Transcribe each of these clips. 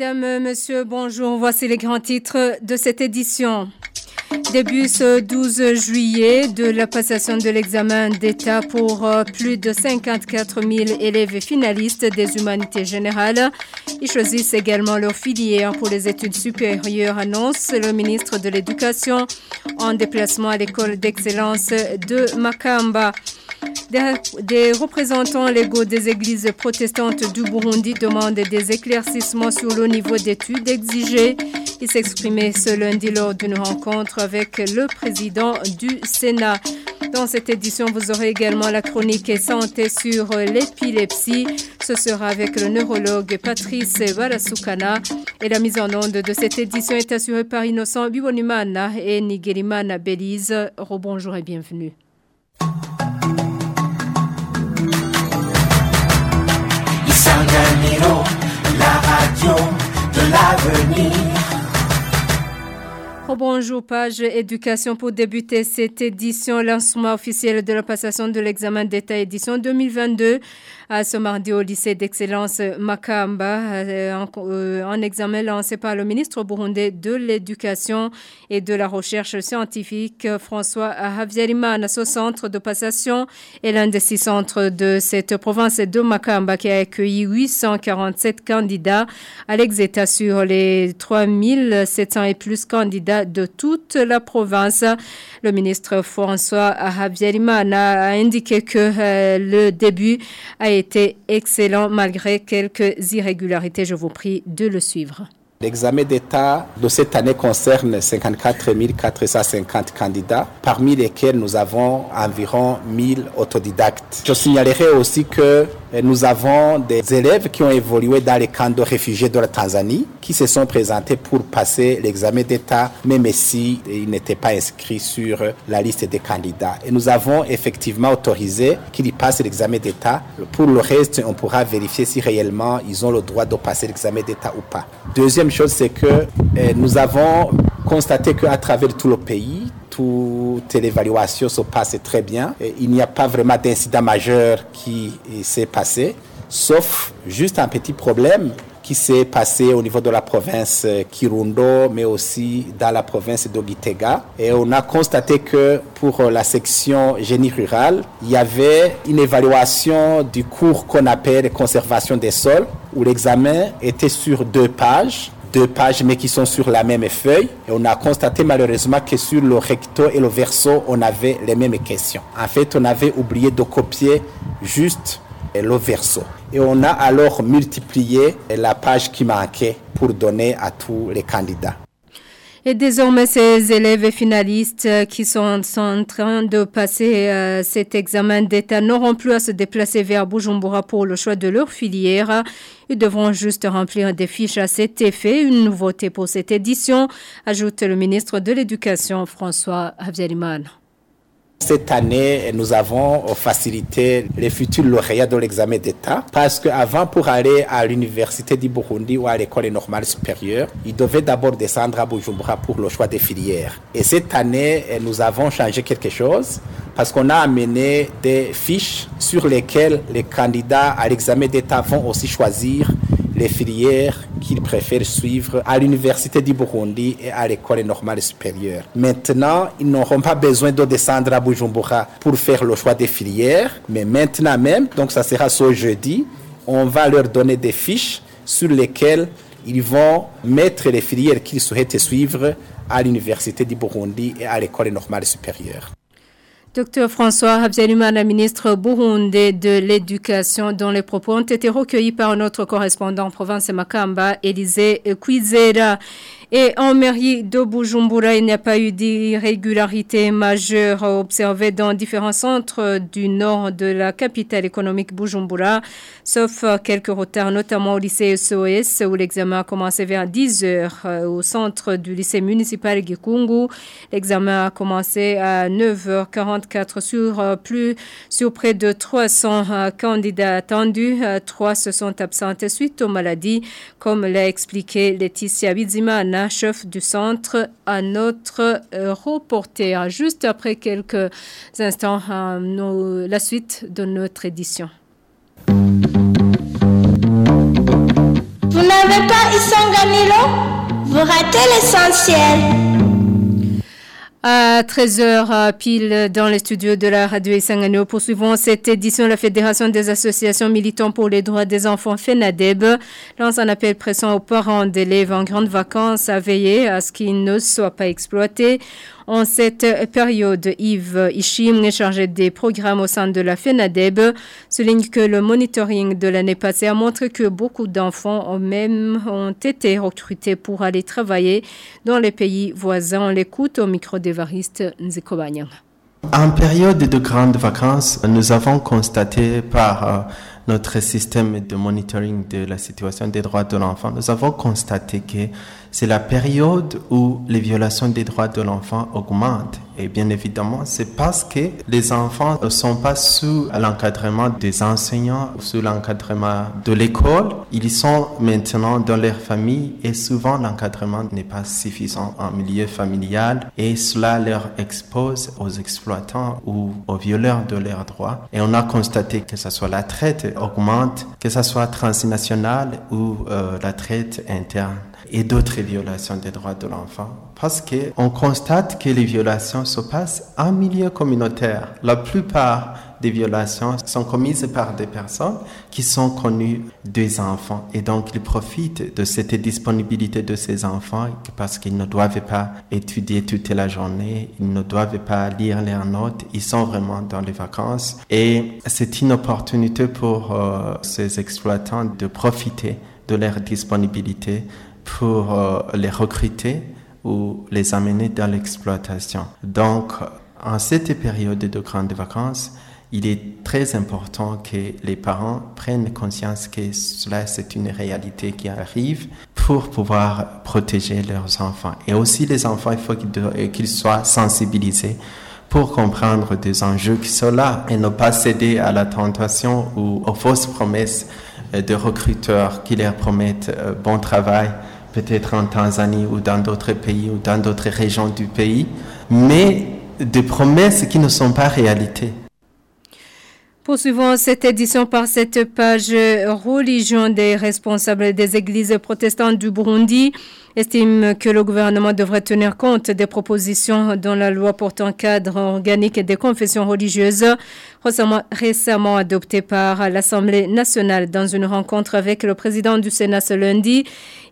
Madame, Monsieur, bonjour. Voici les grands titres de cette édition. Début ce 12 juillet de la passation de l'examen d'État pour euh, plus de 54 000 élèves finalistes des humanités générales. Ils choisissent également leur filière pour les études supérieures, annonce le ministre de l'Éducation en déplacement à l'école d'excellence de Makamba. Des, représentants légaux des églises protestantes du Burundi demandent des éclaircissements sur le niveau d'études exigé. Ils s'exprimaient ce lundi lors d'une rencontre avec le président du Sénat. Dans cette édition, vous aurez également la chronique santé sur l'épilepsie. Ce sera avec le neurologue Patrice Valasukana. Et la mise en onde de cette édition est assurée par Innocent Bibonimana et Nigerimana Belize. Rebonjour et bienvenue. La radio de l'avenir. Bonjour, page éducation pour débuter cette édition, lancement officiel de la passation de l'examen d'État édition 2022 à ce mardi au lycée d'excellence Makamba, euh, euh, en, examen lancé par le ministre burundais de l'Éducation et de la Recherche scientifique, François Havierimana. Ce centre de passation est l'un des six centres de cette province de Makamba qui a accueilli 847 candidats à l'exéta sur les 3700 et plus candidats de toute la province. Le ministre François Havierimana a indiqué que euh, le début a été été excellent malgré quelques irrégularités. Je vous prie de le suivre. L'examen d'État de cette année concerne 54 450 candidats, parmi lesquels nous avons environ 1000 autodidactes. Je signalerai aussi que nous avons des élèves qui ont évolué dans les camps de réfugiés de la Tanzanie, qui se sont présentés pour passer l'examen d'État, même si ils n'étaient pas inscrits sur la liste des candidats. Et nous avons effectivement autorisé qu'ils passent l'examen d'État. Pour le reste, on pourra vérifier si réellement ils ont le droit de passer l'examen d'État ou pas. Deuxième chose, c'est que eh, nous avons constaté qu'à travers tout le pays, toute l'évaluation se passe très bien. il n'y a pas vraiment d'incident majeur qui s'est passé, sauf juste un petit problème qui s'est passé au niveau de la province Kirundo, mais aussi dans la province d'Ogitega. Et on a constaté que pour la section génie rural, il y avait une évaluation du cours qu'on appelle conservation des sols, où l'examen était sur deux pages deux pages, mais qui sont sur la même feuille. Et on a constaté malheureusement que sur le recto et le verso, on avait les mêmes questions. En fait, on avait oublié de copier juste le verso. Et on a alors multiplié la page qui manquait pour donner à tous les candidats. Et désormais, ces élèves finalistes qui sont, en train de passer euh, cet examen d'État n'auront plus à se déplacer vers Bujumbura pour le choix de leur filière. Ils devront juste remplir des fiches à cet effet. Une nouveauté pour cette édition, ajoute le ministre de l'Éducation, François Havierimane. Cette année, nous avons facilité les futurs lauréats de l'examen d'État parce qu'avant, pour aller à l'université du Burundi ou à l'école normale supérieure, ils devaient d'abord descendre à Bujumbura pour le choix des filières. Et cette année, nous avons changé quelque chose parce qu'on a amené des fiches sur lesquelles les candidats à l'examen d'État vont aussi choisir les filières qu'ils préfèrent suivre à l'université du Burundi et à l'école normale supérieure. Maintenant, ils n'auront pas besoin de descendre à Bujumbura pour faire le choix des filières, mais maintenant même, donc ça sera ce jeudi, on va leur donner des fiches sur lesquelles ils vont mettre les filières qu'ils souhaitent suivre à l'université du Burundi et à l'école normale supérieure. Docteur François Habzalumana, ministre burundais de l'Éducation, dont les propos ont été recueillis par notre correspondant en province Makamba, Élisée Quizera. Et en mairie de Bujumbura, il n'y a pas eu d'irrégularité majeure observée dans différents centres du nord de la capitale économique Bujumbura, sauf quelques retards, notamment au lycée SOS, où l'examen a commencé vers 10 heures. Au centre du lycée municipal Gikungu, l'examen a commencé à 9h44 sur plus, sur près de 300 candidats attendus. Trois se sont absentés suite aux maladies, comme l'a expliqué Laetitia Bizimana chef du centre, à notre euh, reporter. Juste après quelques instants, euh, la suite de notre édition. Vous n'avez pas Isanganilo Vous ratez l'essentiel. À 13h pile dans les studios de la radio Isangano, poursuivons cette édition. La Fédération des associations militantes pour les droits des enfants FENADEB lance un appel pressant aux parents d'élèves en grandes vacances à veiller à ce qu'ils ne soient pas exploités. En cette période, Yves Ishim, chargé des programmes au sein de la FENADEB, souligne que le monitoring de l'année passée a montré que beaucoup d'enfants ont même ont été recrutés pour aller travailler dans les pays voisins. On l'écoute au micro d'Evariste Nzekobanyang. En période de grandes vacances, nous avons constaté par euh, notre système de monitoring de la situation des droits de l'enfant, nous avons constaté que c'est la période où les violations des droits de l'enfant augmentent. Et bien évidemment, c'est parce que les enfants ne sont pas sous l'encadrement des enseignants, sous l'encadrement de l'école. Ils sont maintenant dans leur famille et souvent l'encadrement n'est pas suffisant en milieu familial et cela leur expose aux exploitants ou aux violeurs de leurs droits. Et on a constaté que ce soit la traite augmente, que ce soit transnationale ou euh, la traite interne et d'autres violations des droits de l'enfant. Parce qu'on constate que les violations se passent en milieu communautaire. La plupart des violations sont commises par des personnes qui sont connues des enfants. Et donc, ils profitent de cette disponibilité de ces enfants parce qu'ils ne doivent pas étudier toute la journée, ils ne doivent pas lire leurs notes, ils sont vraiment dans les vacances. Et c'est une opportunité pour euh, ces exploitants de profiter de leur disponibilité pour euh, les recruter ou les amener dans l'exploitation. Donc, en cette période de grandes vacances, il est très important que les parents prennent conscience que cela, c'est une réalité qui arrive pour pouvoir protéger leurs enfants. Et aussi, les enfants, il faut qu'ils soient sensibilisés pour comprendre des enjeux qui sont là et ne pas céder à la tentation ou aux fausses promesses de recruteurs qui leur promettent euh, bon travail peut-être en Tanzanie ou dans d'autres pays ou dans d'autres régions du pays, mais des promesses qui ne sont pas réalité. Poursuivons cette édition par cette page religion des responsables des églises protestantes du Burundi estime que le gouvernement devrait tenir compte des propositions dans la loi portant cadre organique des confessions religieuses récemment, adoptée par l'Assemblée nationale dans une rencontre avec le président du Sénat ce lundi.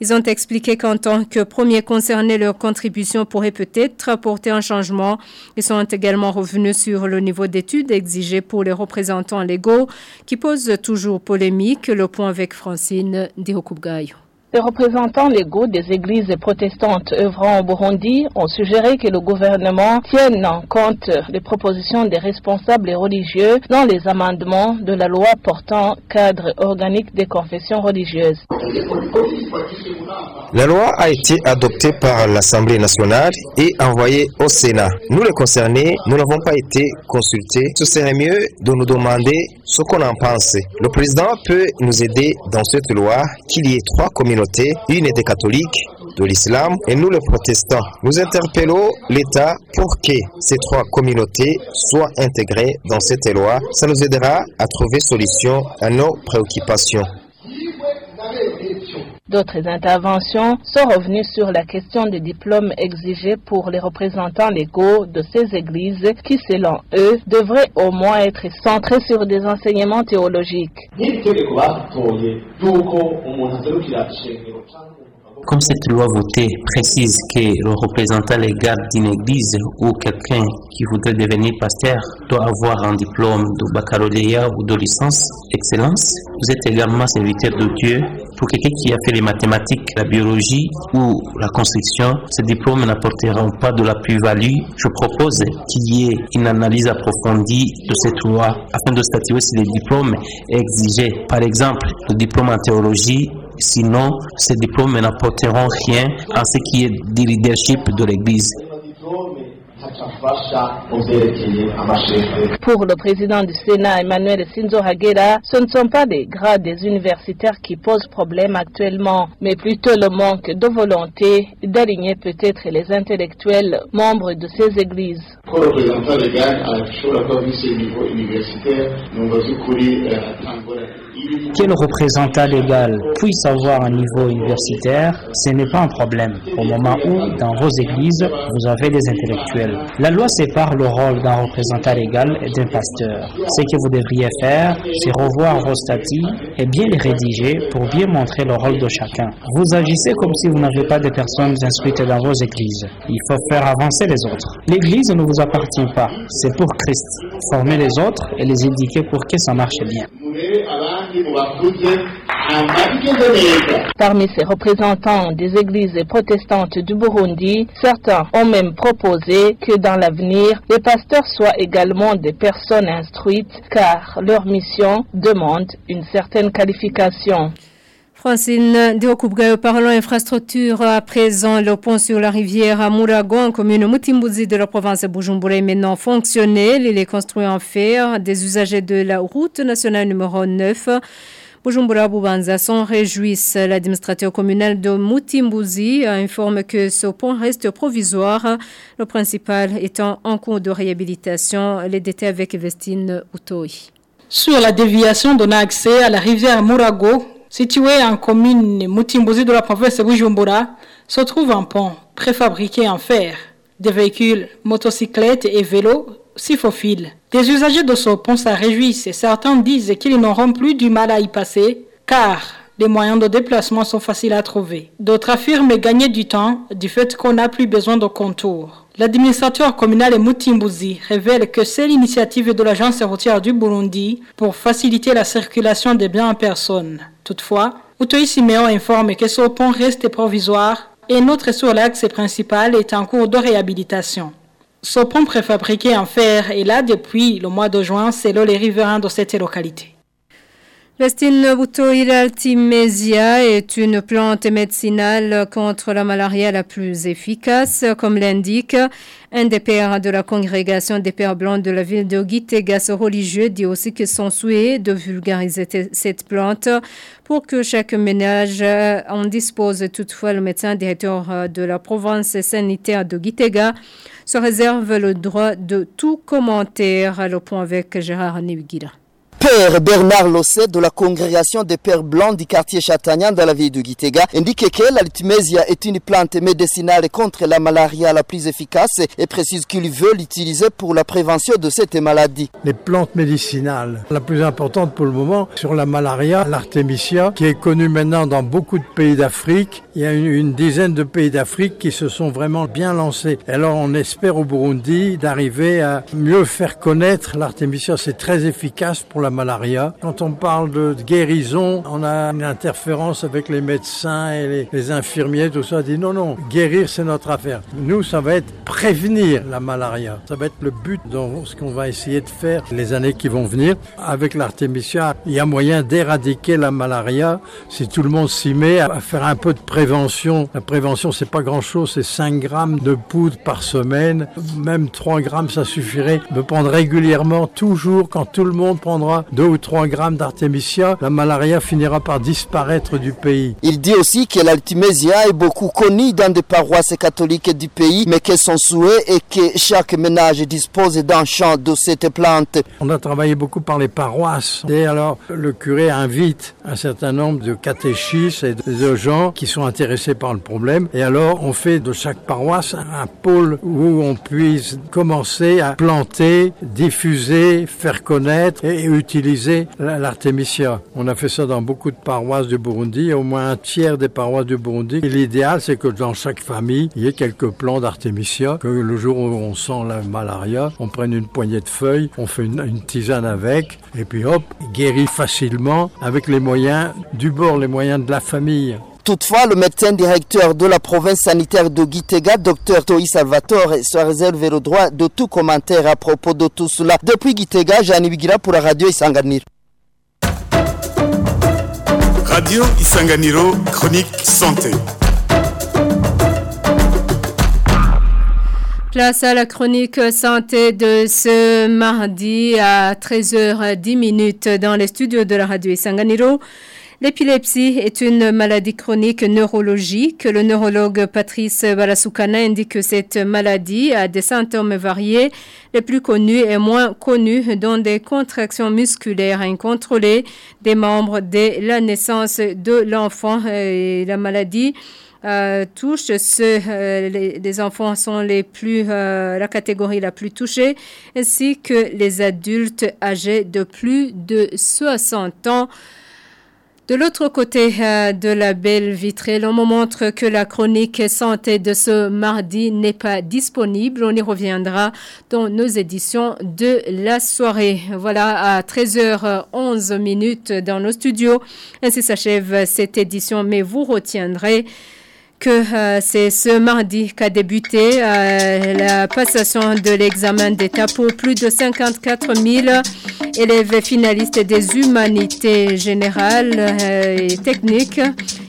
Ils ont expliqué qu'en tant que premier concerné, leur contribution pourrait peut-être apporter un changement. Ils sont également revenus sur le niveau d'études exigé pour les représentants légaux qui posent toujours polémique. Le point avec Francine Dihokubgayo. Les représentants légaux des églises protestantes œuvrant au Burundi ont suggéré que le gouvernement tienne en compte les propositions des responsables religieux dans les amendements de la loi portant cadre organique des confessions religieuses. La loi a été adoptée par l'Assemblée nationale et envoyée au Sénat. Nous les concernés, nous n'avons pas été consultés. Ce serait mieux de nous demander ce qu'on en pense. Le président peut nous aider dans cette loi qu'il y ait trois communautés, une des catholiques, de l'islam et nous les protestants. Nous interpellons l'État pour que ces trois communautés soient intégrées dans cette loi. Ça nous aidera à trouver solution à nos préoccupations. D'autres interventions sont revenues sur la question des diplômes exigés pour les représentants légaux de ces églises qui, selon eux, devraient au moins être centrés sur des enseignements théologiques. Comme cette loi votée précise que le représentant légal d'une église ou quelqu'un qui voudrait devenir pasteur doit avoir un diplôme de baccalauréat ou de licence excellence, vous êtes également serviteur de Dieu. Pour quelqu'un qui a fait les mathématiques, la biologie ou la construction, ces diplômes n'apporteront pas de la plus-value. Je propose qu'il y ait une analyse approfondie de cette loi afin de statuer si les diplômes exigés. Par exemple, le diplôme en théologie Sinon, ces diplômes n'apporteront rien à ce qui est du leadership de l'Église. Pour le président du Sénat, Emmanuel Sinzo Hagera, ce ne sont pas les grades des universitaires qui posent problème actuellement, mais plutôt le manque de volonté d'aligner peut-être les intellectuels membres de ces églises. Ko representant legal ashobora kuba vise niveau universitaire numva by'ukuri atangorane Que le représentant légal puisse avoir un niveau universitaire, ce n'est pas un problème, au moment où, dans vos églises, vous avez des intellectuels. La loi sépare le rôle d'un représentant légal et d'un pasteur. Ce que vous devriez faire, c'est revoir vos statuts et bien les rédiger pour bien montrer le rôle de chacun. Vous agissez comme si vous n'avez pas de personnes inscrites dans vos églises. Il faut faire avancer les autres. L'église ne vous appartient pas, c'est pour Christ. Former les autres et les éduquer pour que ça marche bien. Parmi ces représentants des églises protestantes du Burundi, certains ont même proposé que dans l'avenir, les pasteurs soient également des personnes instruites car leur mission demande une certaine qualification. Francine Diokubgayo, parlons infrastructure. À présent, le pont sur la rivière à Mouragon, commune Mutimbuzi de la province de Bujumbura, est maintenant fonctionnel. Il est construit en fer. Des usagers de la route nationale numéro 9 Bujumbura Boubanza s'en réjouissent. L'administrateur communal de Mutimbuzi informe que ce pont reste provisoire, le principal étant en cours de réhabilitation. Les détails avec Vestine Utoi. Sur la déviation donnant accès à la rivière Mourago, Situé en commune Mutimbuzi de la province de Bujumbura, se trouve un pont préfabriqué en fer. Des véhicules, motocyclettes et vélos s'y faufilent. Des usagers de ce pont s'en réjouissent et certains disent qu'ils n'auront plus du mal à y passer car les moyens de déplacement sont faciles à trouver. D'autres affirment gagner du temps du fait qu'on n'a plus besoin de contours. L'administrateur communal Mutimbuzi révèle que c'est l'initiative de l'agence routière du Burundi pour faciliter la circulation des biens en personne. Toutefois, Utoï Siméon informe que ce pont reste provisoire et notre sur l'axe principal est en cours de réhabilitation. Ce pont préfabriqué en fer est là depuis le mois de juin selon les riverains de cette localité. Vestine Butoiraltimesia est une plante médicinale contre la malaria la plus efficace, comme l'indique un des pères de la congrégation des pères blancs de la ville de Gitega. Ce religieux dit aussi que son souhait de vulgariser cette plante pour que chaque ménage en dispose. Toutefois, le médecin directeur de la province sanitaire de Gitega se réserve le droit de tout commentaire. Le point avec Gérard Newigira. Père Bernard Losset de la congrégation des Pères Blancs du quartier Chatagnan dans la ville de Gitega indique que l'altimésia est une plante médicinale contre la malaria la plus efficace et précise qu'il veut l'utiliser pour la prévention de cette maladie. Les plantes médicinales, la plus importante pour le moment sur la malaria, l'artémisia, qui est connue maintenant dans beaucoup de pays d'Afrique. Il y a une, une dizaine de pays d'Afrique qui se sont vraiment bien lancés. Alors on espère au Burundi d'arriver à mieux faire connaître l'artémisia. C'est très efficace pour la malaria. Quand on parle de guérison, on a une interférence avec les médecins et les, infirmiers, tout ça. On dit non, non, guérir c'est notre affaire. Nous, ça va être prévenir la malaria. Ça va être le but dans ce qu'on va essayer de faire les années qui vont venir. Avec l'artémisia, il y a moyen d'éradiquer la malaria si tout le monde s'y met à faire un peu de prévention. La prévention, c'est pas grand chose, c'est 5 grammes de poudre par semaine. Même 3 grammes, ça suffirait. De prendre régulièrement, toujours, quand tout le monde prendra 2 ou 3 grammes d'artémisia, la malaria finira par disparaître du pays. Il dit aussi que l'altimésia est beaucoup connu dans des paroisses catholiques du pays, mais que son souhait est que chaque ménage dispose d'un champ de cette plante. On a travaillé beaucoup par les paroisses. Et alors, le curé invite un certain nombre de catéchistes et de gens qui sont intéressés par le problème. Et alors, on fait de chaque paroisse un pôle où on puisse commencer à planter, diffuser, faire connaître et utiliser l'artémisia. On a fait ça dans beaucoup de paroisses du Burundi, au moins un tiers des paroisses du Burundi. Et l'idéal, c'est que dans chaque famille, il y ait quelques plants d'artémisia, que le jour où on sent la malaria, on prenne une poignée de feuilles, on fait une, une tisane avec, et puis hop, guérit facilement avec les moyens du bord, les moyens de la famille. Toutefois, le médecin directeur de la province sanitaire de Gitega, Dr Toi Salvatore, se réserve le droit de tout commentaire à propos de tout cela. Depuis Gitega, Jeanne Bigira pour la radio Isanganiro. Radio Isanganiro, chronique santé. Place à la chronique santé de ce mardi à 13h10 dans les studios de la radio Isanganiro. L'épilepsie est une maladie chronique neurologique. Le neurologue Patrice Balasukana indique que cette maladie a des symptômes variés, les plus connus et moins connus, dont des contractions musculaires incontrôlées des membres dès la naissance de l'enfant. La maladie euh, touche ceux, euh, les, enfants sont les plus, euh, la catégorie la plus touchée, ainsi que les adultes âgés de plus de 60 ans. De l'autre côté de la belle vitrée, on me montre que la chronique santé de ce mardi n'est pas disponible. On y reviendra dans nos éditions de la soirée. Voilà, à 13h11 minutes dans nos studios. Ainsi s'achève cette édition, mais vous retiendrez que euh, c'est ce mardi qu'a débuté euh, la passation de l'examen d'État pour plus de 54 000 élèves finalistes des humanités générales euh, et techniques.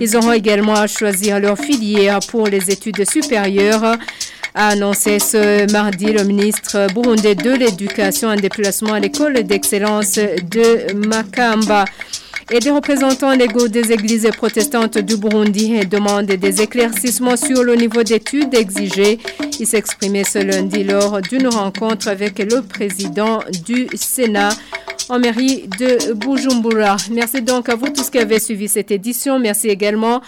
Ils auront également à choisir leur filière pour les études supérieures a annoncé ce mardi le ministre burundais de l'Éducation en déplacement à l'école d'excellence de Makamba et des représentants légaux des églises protestantes du Burundi demandent des éclaircissements sur le niveau d'études exigé. Il s'exprimait ce lundi lors d'une rencontre avec le président du Sénat en mairie de Bujumbura. Merci donc à vous tous qui avez suivi cette édition. Merci également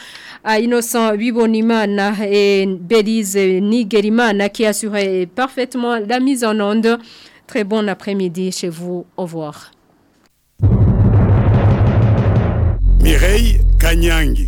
à Innocent Wibonimana et Belize Nigerimana qui assuraient parfaitement la mise en onde. Très bon après-midi chez vous. Au revoir. Kanyangi.